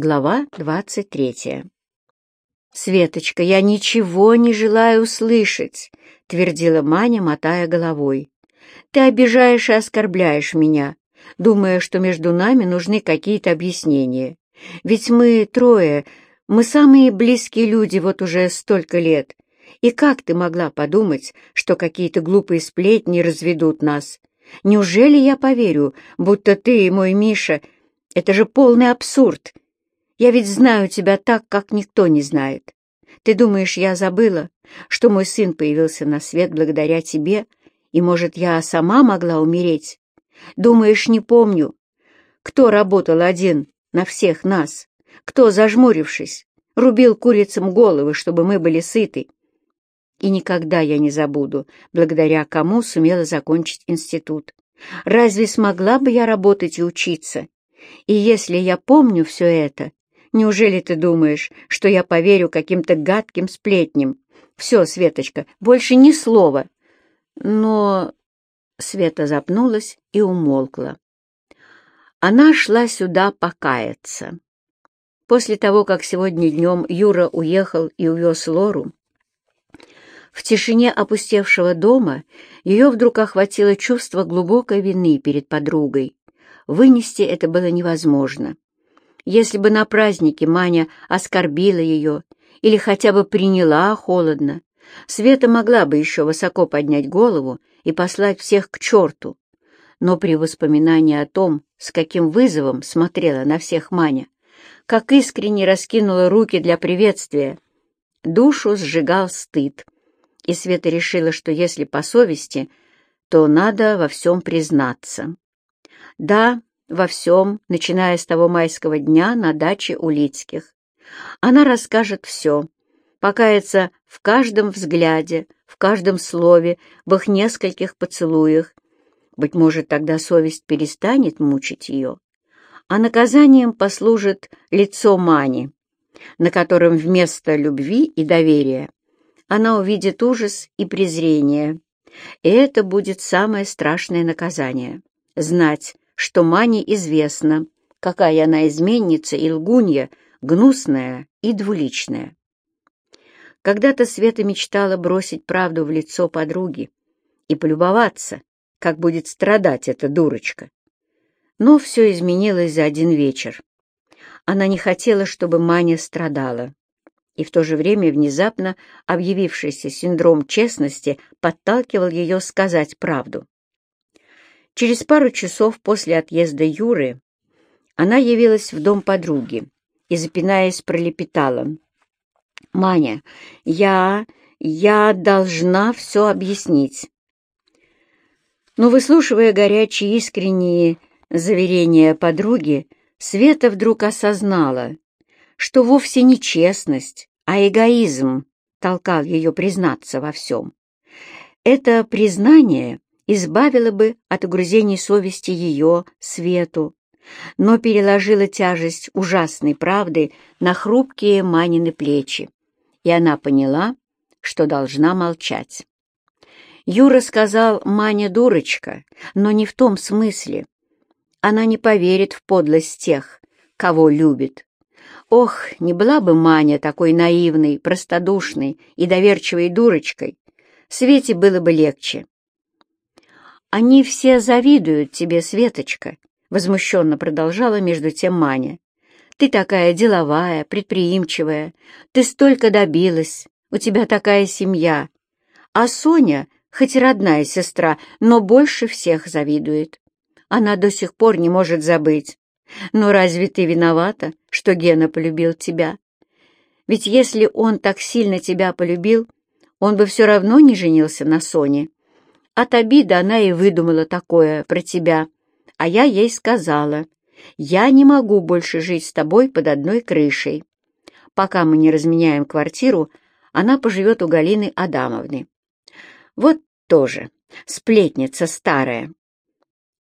Глава двадцать третья. «Светочка, я ничего не желаю слышать», — твердила Маня, мотая головой. «Ты обижаешь и оскорбляешь меня, думая, что между нами нужны какие-то объяснения. Ведь мы трое, мы самые близкие люди вот уже столько лет. И как ты могла подумать, что какие-то глупые сплетни разведут нас? Неужели я поверю, будто ты и мой Миша — это же полный абсурд?» Я ведь знаю тебя так, как никто не знает. Ты думаешь, я забыла, что мой сын появился на свет благодаря тебе, и, может, я сама могла умереть? Думаешь, не помню, кто работал один на всех нас, кто, зажмурившись, рубил курицам головы, чтобы мы были сыты? И никогда я не забуду, благодаря кому сумела закончить институт. Разве смогла бы я работать и учиться? И если я помню все это, Неужели ты думаешь, что я поверю каким-то гадким сплетням? Все, Светочка, больше ни слова. Но... Света запнулась и умолкла. Она шла сюда покаяться. После того, как сегодня днем Юра уехал и увез Лору, в тишине опустевшего дома ее вдруг охватило чувство глубокой вины перед подругой. Вынести это было невозможно. Если бы на празднике Маня оскорбила ее или хотя бы приняла холодно, Света могла бы еще высоко поднять голову и послать всех к черту. Но при воспоминании о том, с каким вызовом смотрела на всех Маня, как искренне раскинула руки для приветствия, душу сжигал стыд. И Света решила, что если по совести, то надо во всем признаться. Да, во всем, начиная с того майского дня на даче у Лицких. Она расскажет все, покается в каждом взгляде, в каждом слове, в их нескольких поцелуях. Быть может, тогда совесть перестанет мучить ее, а наказанием послужит лицо Мани, на котором вместо любви и доверия она увидит ужас и презрение. И это будет самое страшное наказание — знать, что Мане известно, какая она изменница и лгунья, гнусная и двуличная. Когда-то Света мечтала бросить правду в лицо подруги и полюбоваться, как будет страдать эта дурочка. Но все изменилось за один вечер. Она не хотела, чтобы Маня страдала. И в то же время внезапно объявившийся синдром честности подталкивал ее сказать правду. Через пару часов после отъезда Юры она явилась в дом подруги и, запинаясь, пролепетала. «Маня, я... я должна все объяснить». Но, выслушивая горячие искренние заверения подруги, Света вдруг осознала, что вовсе не честность, а эгоизм толкал ее признаться во всем. Это признание избавила бы от угрызений совести ее, Свету, но переложила тяжесть ужасной правды на хрупкие Манины плечи, и она поняла, что должна молчать. Юра сказал «Маня дурочка», но не в том смысле. Она не поверит в подлость тех, кого любит. Ох, не была бы Маня такой наивной, простодушной и доверчивой дурочкой, Свете было бы легче. «Они все завидуют тебе, Светочка», — возмущенно продолжала между тем Маня. «Ты такая деловая, предприимчивая, ты столько добилась, у тебя такая семья. А Соня, хоть и родная сестра, но больше всех завидует. Она до сих пор не может забыть. Но разве ты виновата, что Гена полюбил тебя? Ведь если он так сильно тебя полюбил, он бы все равно не женился на Соне. От обиды она и выдумала такое про тебя, а я ей сказала, я не могу больше жить с тобой под одной крышей. Пока мы не разменяем квартиру, она поживет у Галины Адамовны. Вот тоже сплетница старая.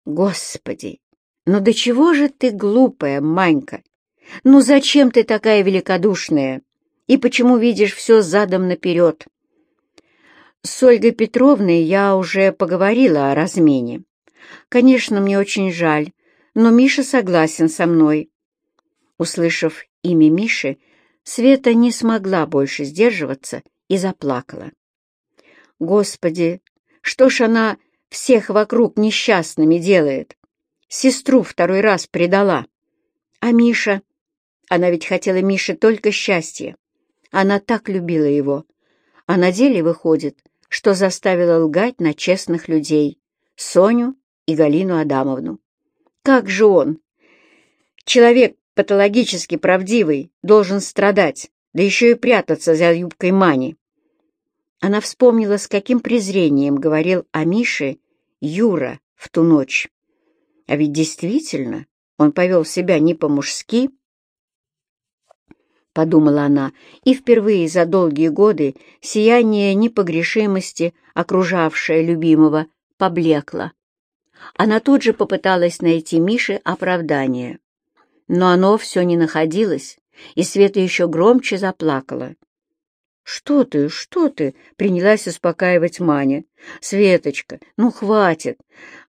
Господи, ну до чего же ты глупая, Манька? Ну зачем ты такая великодушная? И почему видишь все задом наперед? С Ольгой Петровной я уже поговорила о размене. Конечно, мне очень жаль, но Миша согласен со мной. Услышав имя Миши, Света не смогла больше сдерживаться и заплакала. Господи, что ж она всех вокруг несчастными делает? Сестру второй раз предала. А Миша? Она ведь хотела Мише только счастья. Она так любила его. А на деле выходит, что заставила лгать на честных людей — Соню и Галину Адамовну. Как же он? Человек патологически правдивый должен страдать, да еще и прятаться за юбкой Мани. Она вспомнила, с каким презрением говорил о Мише Юра в ту ночь. А ведь действительно он повел себя не по-мужски, подумала она, и впервые за долгие годы сияние непогрешимости, окружавшее любимого, поблекло. Она тут же попыталась найти Мише оправдание. Но оно все не находилось, и Света еще громче заплакала. «Что ты, что ты?» — принялась успокаивать Маня. «Светочка, ну хватит!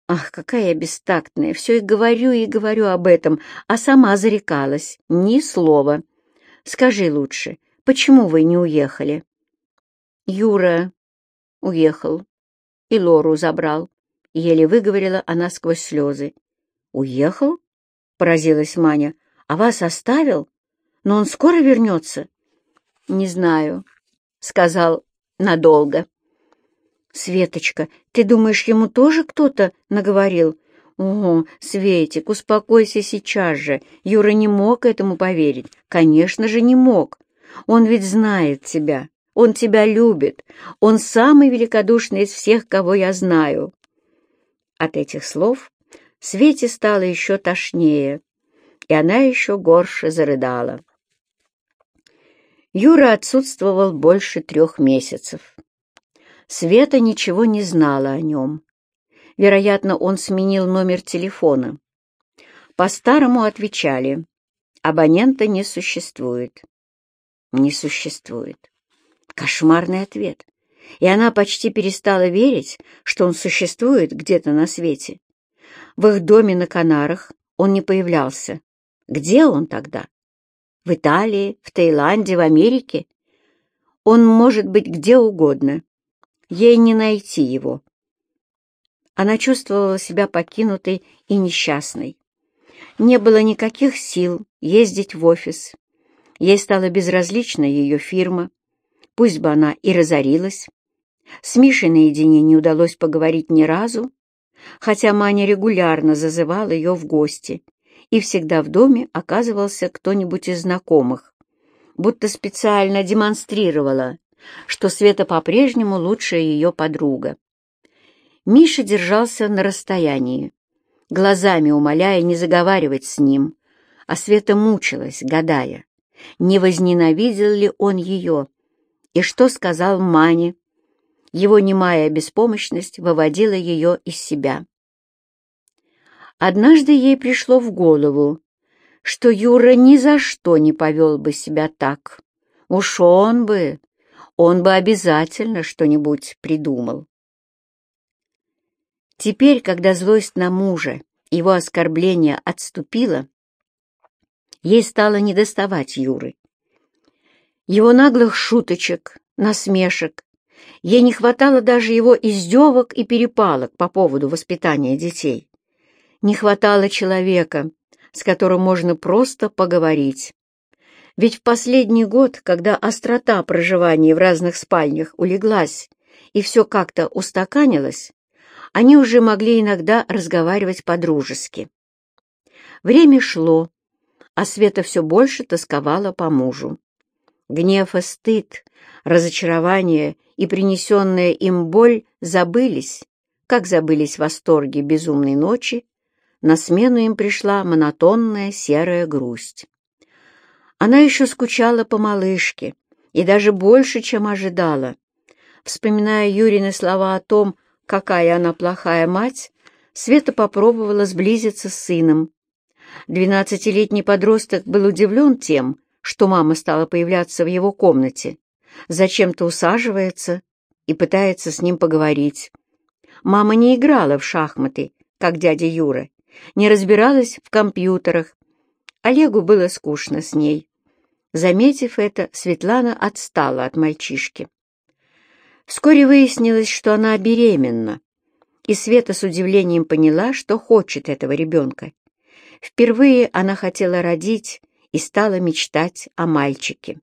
Ах, какая я бестактная! Все и говорю, и говорю об этом, а сама зарекалась. Ни слова. Скажи лучше, почему вы не уехали?» «Юра уехал и Лору забрал», — еле выговорила она сквозь слезы. «Уехал?» — поразилась Маня. «А вас оставил? Но он скоро вернется?» «Не знаю», — сказал надолго. «Светочка, ты думаешь, ему тоже кто-то наговорил?» «О, Светик, успокойся сейчас же. Юра не мог этому поверить. Конечно же, не мог. Он ведь знает тебя. Он тебя любит. Он самый великодушный из всех, кого я знаю». От этих слов Свете стало еще тошнее, и она еще горше зарыдала. Юра отсутствовал больше трех месяцев. Света ничего не знала о нем. Вероятно, он сменил номер телефона. По-старому отвечали. Абонента не существует. Не существует. Кошмарный ответ. И она почти перестала верить, что он существует где-то на свете. В их доме на Канарах он не появлялся. Где он тогда? В Италии, в Таиланде, в Америке? Он может быть где угодно. Ей не найти его. Она чувствовала себя покинутой и несчастной. Не было никаких сил ездить в офис. Ей стала безразлична ее фирма, пусть бы она и разорилась. С Мишей наедине не удалось поговорить ни разу, хотя Маня регулярно зазывала ее в гости, и всегда в доме оказывался кто-нибудь из знакомых, будто специально демонстрировала, что Света по-прежнему лучшая ее подруга. Миша держался на расстоянии, глазами умоляя не заговаривать с ним, а Света мучилась, гадая, не возненавидел ли он ее, и что сказал Мане. Его немая беспомощность выводила ее из себя. Однажды ей пришло в голову, что Юра ни за что не повел бы себя так. Уж он бы, он бы обязательно что-нибудь придумал. Теперь, когда злость на мужа, его оскорбление отступило, ей стало недоставать Юры. Его наглых шуточек, насмешек, ей не хватало даже его издевок и перепалок по поводу воспитания детей. Не хватало человека, с которым можно просто поговорить. Ведь в последний год, когда острота проживания в разных спальнях улеглась и все как-то устаканилось, они уже могли иногда разговаривать по-дружески. Время шло, а Света все больше тосковала по мужу. Гнев и стыд, разочарование и принесенная им боль забылись, как забылись восторги безумной ночи, на смену им пришла монотонная серая грусть. Она еще скучала по малышке, и даже больше, чем ожидала. Вспоминая Юрины слова о том, какая она плохая мать, Света попробовала сблизиться с сыном. Двенадцатилетний подросток был удивлен тем, что мама стала появляться в его комнате, зачем-то усаживается и пытается с ним поговорить. Мама не играла в шахматы, как дядя Юра, не разбиралась в компьютерах. Олегу было скучно с ней. Заметив это, Светлана отстала от мальчишки. Вскоре выяснилось, что она беременна, и Света с удивлением поняла, что хочет этого ребенка. Впервые она хотела родить и стала мечтать о мальчике.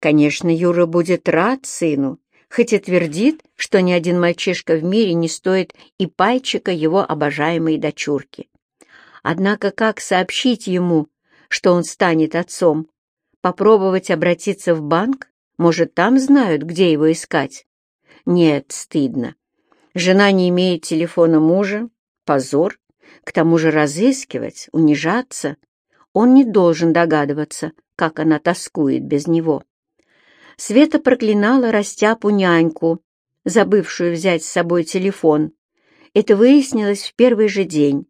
Конечно, Юра будет рад сыну, хоть и твердит, что ни один мальчишка в мире не стоит и пальчика его обожаемой дочурки. Однако как сообщить ему, что он станет отцом? Попробовать обратиться в банк? Может, там знают, где его искать? Нет, стыдно. Жена не имеет телефона мужа. Позор. К тому же разыскивать, унижаться. Он не должен догадываться, как она тоскует без него. Света проклинала растяпу няньку, забывшую взять с собой телефон. Это выяснилось в первый же день.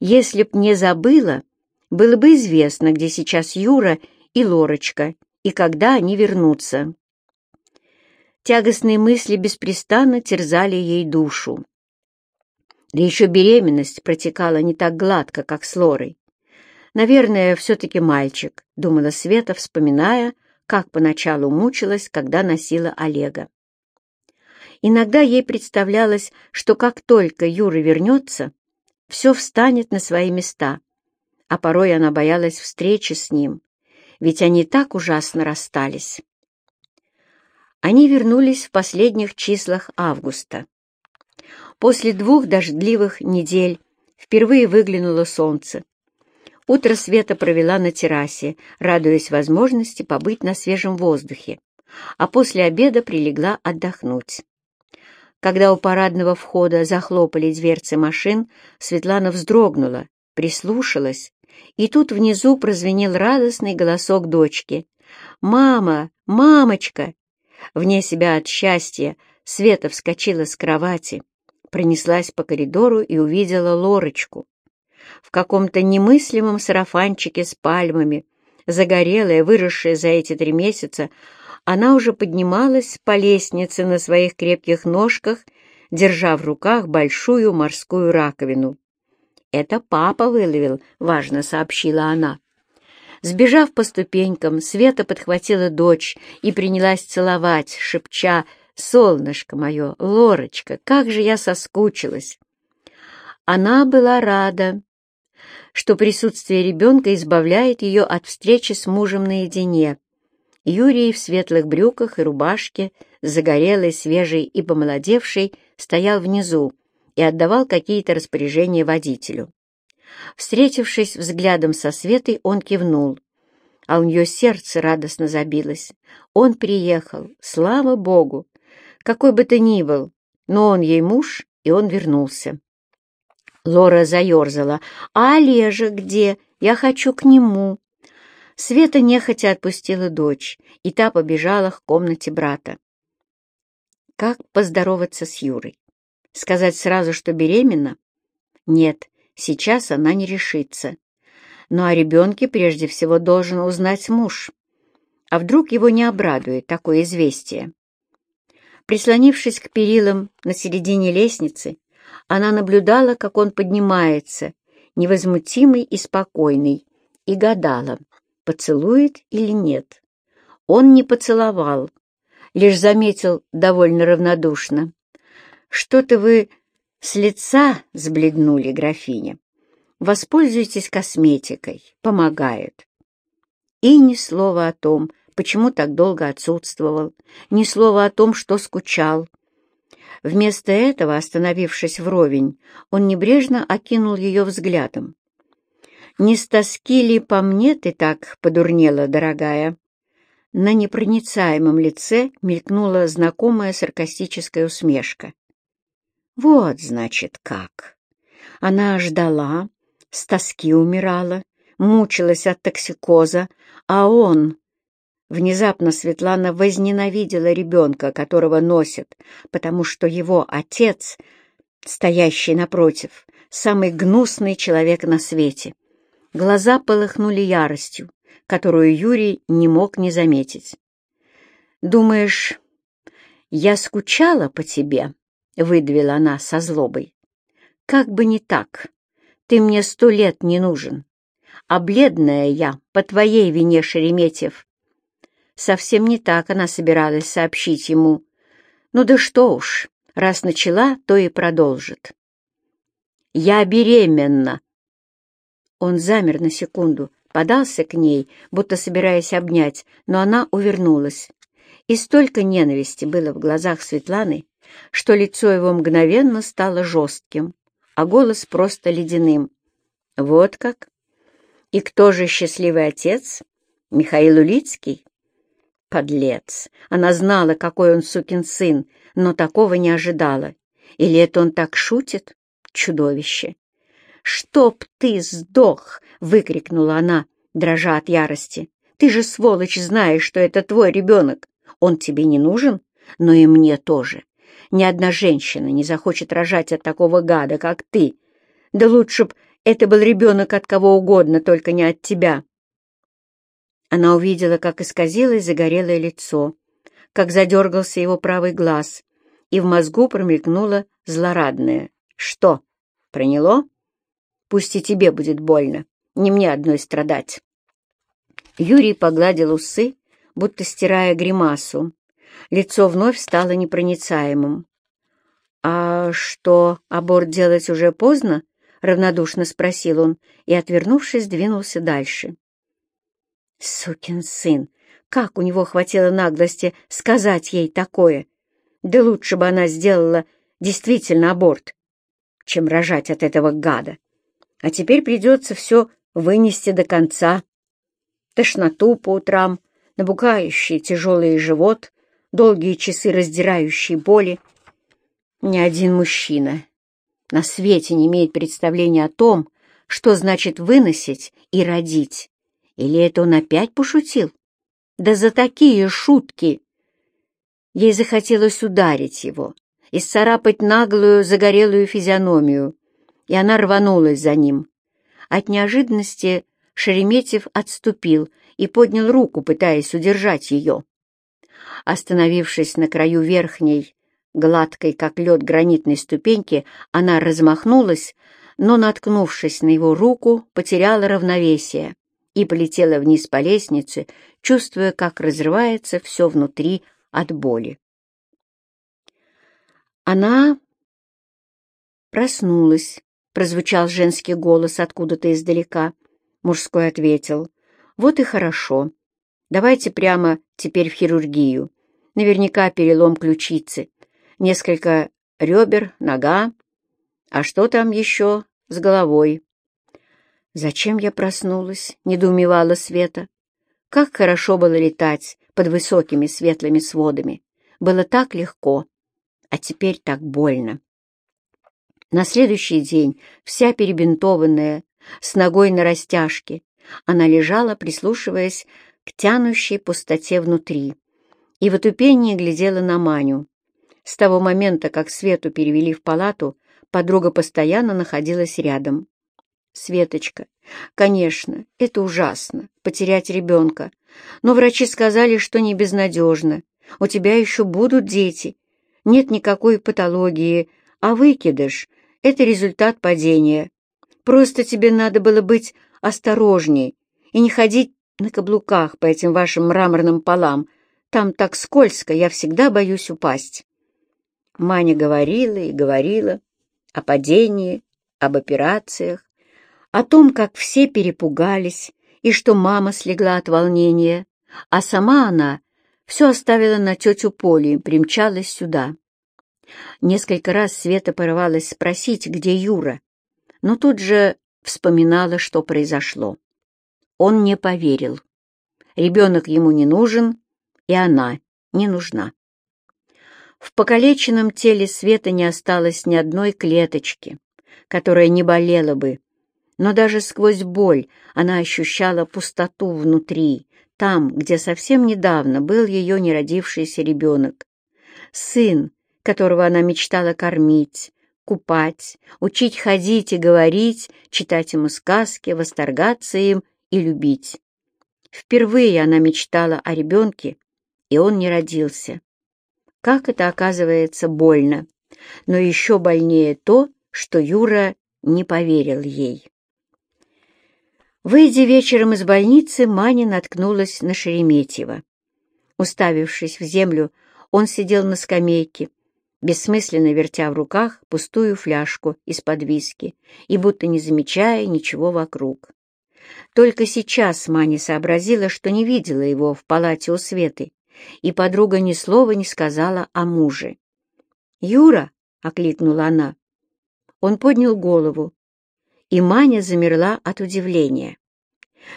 Если б не забыла, было бы известно, где сейчас Юра и Лорочка, и когда они вернутся. Тягостные мысли беспрестанно терзали ей душу. Да еще беременность протекала не так гладко, как с Лорой. «Наверное, все-таки мальчик», — думала Света, вспоминая, как поначалу мучилась, когда носила Олега. Иногда ей представлялось, что как только Юра вернется, все встанет на свои места, а порой она боялась встречи с ним, ведь они так ужасно расстались. Они вернулись в последних числах августа. После двух дождливых недель впервые выглянуло солнце, Утро Света провела на террасе, радуясь возможности побыть на свежем воздухе, а после обеда прилегла отдохнуть. Когда у парадного входа захлопали дверцы машин, Светлана вздрогнула, прислушалась, и тут внизу прозвенел радостный голосок дочки. «Мама! Мамочка!» Вне себя от счастья Света вскочила с кровати, пронеслась по коридору и увидела Лорочку в каком-то немыслимом сарафанчике с пальмами, загорелая, выросшая за эти три месяца, она уже поднималась по лестнице на своих крепких ножках, держа в руках большую морскую раковину. «Это папа выловил», — важно сообщила она. Сбежав по ступенькам, Света подхватила дочь и принялась целовать, шепча «Солнышко мое, Лорочка, как же я соскучилась!» Она была рада, что присутствие ребенка избавляет ее от встречи с мужем наедине. Юрий в светлых брюках и рубашке, загорелый, свежий и помолодевший, стоял внизу и отдавал какие-то распоряжения водителю. Встретившись взглядом со Светой, он кивнул, а у нее сердце радостно забилось. Он приехал, слава Богу! Какой бы то ни был, но он ей муж, и он вернулся. Лора заерзала. «А Олежа где? Я хочу к нему». Света нехотя отпустила дочь, и та побежала к комнате брата. Как поздороваться с Юрой? Сказать сразу, что беременна? Нет, сейчас она не решится. Но о ребенке прежде всего должен узнать муж. А вдруг его не обрадует такое известие? Прислонившись к перилам на середине лестницы, она наблюдала, как он поднимается, невозмутимый и спокойный, и гадала, поцелует или нет. Он не поцеловал, лишь заметил довольно равнодушно. «Что-то вы с лица сбледнули, графиня. Воспользуйтесь косметикой, помогает». И ни слова о том, почему так долго отсутствовал, ни слова о том, что скучал, Вместо этого, остановившись вровень, он небрежно окинул ее взглядом. «Не с тоски ли по мне ты так подурнела, дорогая?» На непроницаемом лице мелькнула знакомая саркастическая усмешка. «Вот, значит, как!» Она ждала, с тоски умирала, мучилась от токсикоза, а он, Внезапно Светлана возненавидела ребенка, которого носит, потому что его отец, стоящий напротив, самый гнусный человек на свете. Глаза полыхнули яростью, которую Юрий не мог не заметить. «Думаешь, я скучала по тебе?» — выдавила она со злобой. «Как бы не так. Ты мне сто лет не нужен. а бледная я по твоей вине, Шереметьев». Совсем не так она собиралась сообщить ему. Ну да что уж, раз начала, то и продолжит. «Я беременна!» Он замер на секунду, подался к ней, будто собираясь обнять, но она увернулась. И столько ненависти было в глазах Светланы, что лицо его мгновенно стало жестким, а голос просто ледяным. «Вот как? И кто же счастливый отец? Михаил Улицкий?» Подлец! Она знала, какой он сукин сын, но такого не ожидала. Или это он так шутит? Чудовище! «Чтоб ты сдох!» — выкрикнула она, дрожа от ярости. «Ты же, сволочь, знаешь, что это твой ребенок. Он тебе не нужен, но и мне тоже. Ни одна женщина не захочет рожать от такого гада, как ты. Да лучше б это был ребенок от кого угодно, только не от тебя. Она увидела, как исказилось загорелое лицо, как задергался его правый глаз, и в мозгу промелькнуло злорадное. «Что, проняло? Пусть и тебе будет больно, не мне одной страдать». Юрий погладил усы, будто стирая гримасу. Лицо вновь стало непроницаемым. «А что, аборт делать уже поздно?» — равнодушно спросил он и, отвернувшись, двинулся дальше. Сукин сын! Как у него хватило наглости сказать ей такое? Да лучше бы она сделала действительно аборт, чем рожать от этого гада. А теперь придется все вынести до конца. Тошноту по утрам, набугающий тяжелый живот, долгие часы раздирающей боли. Ни один мужчина на свете не имеет представления о том, что значит выносить и родить. Или это он опять пошутил? Да за такие шутки! Ей захотелось ударить его и сцарапать наглую загорелую физиономию, и она рванулась за ним. От неожиданности Шереметьев отступил и поднял руку, пытаясь удержать ее. Остановившись на краю верхней, гладкой, как лед, гранитной ступеньки, она размахнулась, но, наткнувшись на его руку, потеряла равновесие и полетела вниз по лестнице, чувствуя, как разрывается все внутри от боли. Она проснулась, прозвучал женский голос откуда-то издалека. Мужской ответил, «Вот и хорошо. Давайте прямо теперь в хирургию. Наверняка перелом ключицы, несколько ребер, нога. А что там еще с головой?» «Зачем я проснулась?» — недоумевала Света. «Как хорошо было летать под высокими светлыми сводами. Было так легко, а теперь так больно». На следующий день, вся перебинтованная, с ногой на растяжке, она лежала, прислушиваясь к тянущей пустоте внутри, и в отупении глядела на Маню. С того момента, как Свету перевели в палату, подруга постоянно находилась рядом. Светочка, конечно, это ужасно, потерять ребенка. Но врачи сказали, что не безнадежно. У тебя еще будут дети. Нет никакой патологии, а выкидыш — это результат падения. Просто тебе надо было быть осторожней и не ходить на каблуках по этим вашим мраморным полам. Там так скользко, я всегда боюсь упасть. Маня говорила и говорила о падении, об операциях, о том, как все перепугались и что мама слегла от волнения, а сама она все оставила на тетю Полю и примчалась сюда. Несколько раз Света порывалась спросить, где Юра, но тут же вспоминала, что произошло. Он не поверил. Ребенок ему не нужен, и она не нужна. В покалеченном теле Света не осталось ни одной клеточки, которая не болела бы но даже сквозь боль она ощущала пустоту внутри, там, где совсем недавно был ее неродившийся ребенок. Сын, которого она мечтала кормить, купать, учить ходить и говорить, читать ему сказки, восторгаться им и любить. Впервые она мечтала о ребенке, и он не родился. Как это оказывается больно, но еще больнее то, что Юра не поверил ей. Выйдя вечером из больницы, Маня наткнулась на Шереметьева. Уставившись в землю, он сидел на скамейке, бессмысленно вертя в руках пустую фляжку из-под виски и будто не замечая ничего вокруг. Только сейчас Маня сообразила, что не видела его в палате у Светы, и подруга ни слова не сказала о муже. «Юра!» — окликнула она. Он поднял голову, и Маня замерла от удивления.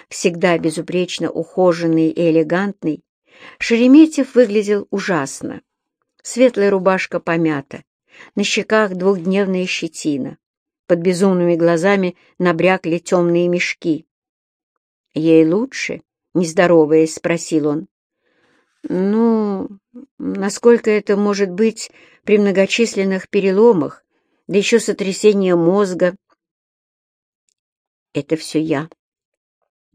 Всегда безупречно ухоженный и элегантный, Шереметьев выглядел ужасно. Светлая рубашка помята, на щеках двухдневная щетина, под безумными глазами набрякли темные мешки. «Ей лучше?» — нездороваясь, спросил он. «Ну, насколько это может быть при многочисленных переломах, да еще сотрясение мозга?» «Это все я.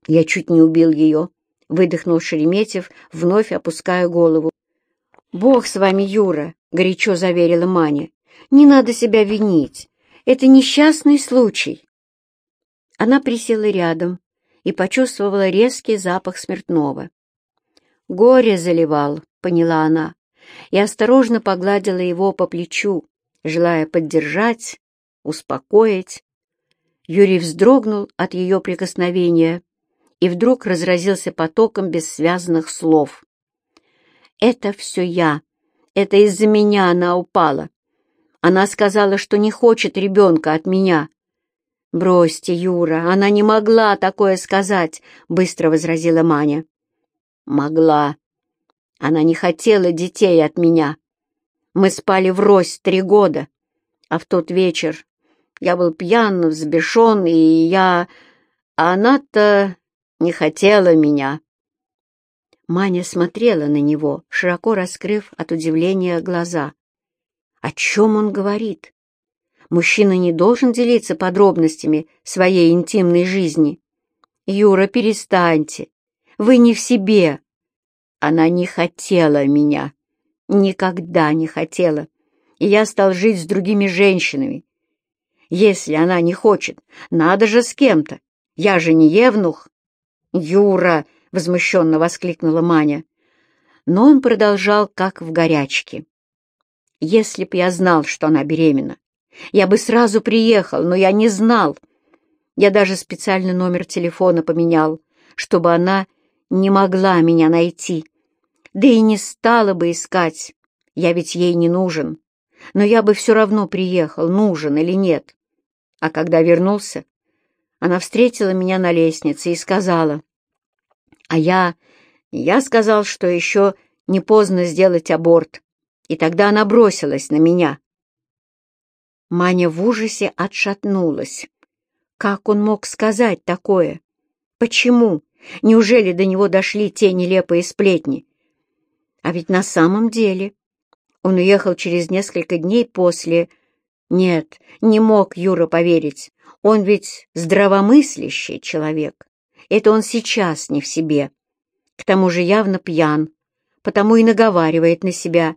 Я чуть не убил ее», — выдохнул Шереметьев, вновь опуская голову. «Бог с вами, Юра!» — горячо заверила Маня. «Не надо себя винить. Это несчастный случай». Она присела рядом и почувствовала резкий запах смертного. «Горе заливал», — поняла она, и осторожно погладила его по плечу, желая поддержать, успокоить. Юрий вздрогнул от ее прикосновения и вдруг разразился потоком бессвязных слов. «Это все я. Это из-за меня она упала. Она сказала, что не хочет ребенка от меня. «Бросьте, Юра, она не могла такое сказать», — быстро возразила Маня. «Могла. Она не хотела детей от меня. Мы спали врозь три года, а в тот вечер я был пьян, взбешен, и я... А она-то не хотела меня». Маня смотрела на него, широко раскрыв от удивления глаза. «О чем он говорит?» Мужчина не должен делиться подробностями своей интимной жизни. Юра, перестаньте. Вы не в себе. Она не хотела меня. Никогда не хотела. И я стал жить с другими женщинами. Если она не хочет, надо же с кем-то. Я же не евнух. Юра, — возмущенно воскликнула Маня. Но он продолжал, как в горячке. Если б я знал, что она беременна, я бы сразу приехал, но я не знал. Я даже специально номер телефона поменял, чтобы она не могла меня найти. Да и не стала бы искать, я ведь ей не нужен. Но я бы все равно приехал, нужен или нет. А когда вернулся, она встретила меня на лестнице и сказала. А я... я сказал, что еще не поздно сделать аборт. И тогда она бросилась на меня. Маня в ужасе отшатнулась. Как он мог сказать такое? Почему? Неужели до него дошли те нелепые сплетни? А ведь на самом деле он уехал через несколько дней после... Нет, не мог Юра поверить. Он ведь здравомыслящий человек. Это он сейчас не в себе. К тому же явно пьян, потому и наговаривает на себя,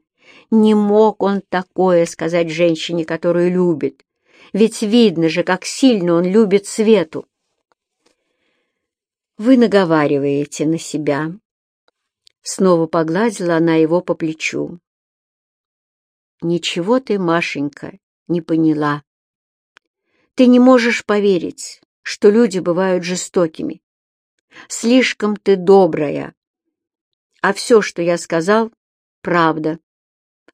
не мог он такое сказать женщине, которую любит. Ведь видно же, как сильно он любит Свету. Вы наговариваете на себя. Снова погладила она его по плечу. Ничего ты, Машенька, не поняла. Ты не можешь поверить, что люди бывают жестокими. Слишком ты добрая. А все, что я сказал, правда.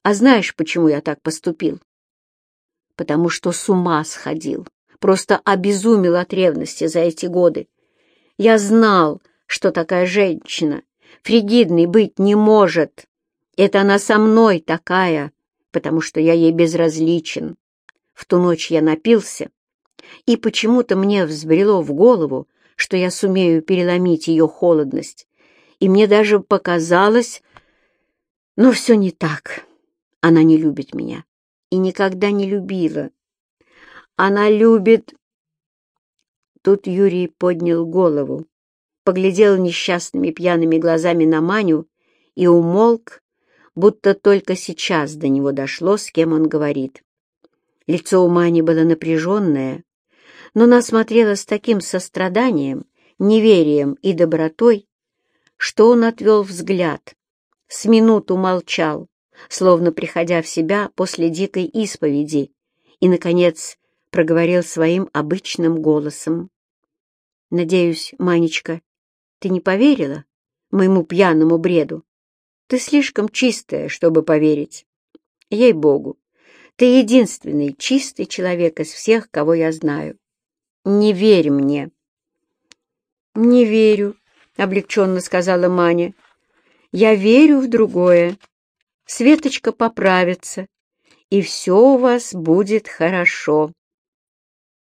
А знаешь, почему я так поступил? Потому что с ума сходил, просто обезумел от ревности за эти годы. Я знал, что такая женщина фригидной быть не может. Это она со мной такая, потому что я ей безразличен. В ту ночь я напился, и почему-то мне взбрело в голову, что я сумею переломить ее холодность, и мне даже показалось, но все не так. Она не любит меня и никогда не любила. Она любит... Тут Юрий поднял голову, поглядел несчастными пьяными глазами на Маню и умолк, будто только сейчас до него дошло, с кем он говорит. Лицо у Мани было напряженное, но она смотрела с таким состраданием неверием и добротой, что он отвел взгляд, с минуту молчал, словно приходя в себя после дикой исповеди, и, наконец, проговорил своим обычным голосом. «Надеюсь, Манечка, ты не поверила моему пьяному бреду? Ты слишком чистая, чтобы поверить. Ей-богу, ты единственный чистый человек из всех, кого я знаю. Не верь мне». «Не верю», — облегченно сказала Маня. «Я верю в другое. Светочка поправится, и все у вас будет хорошо».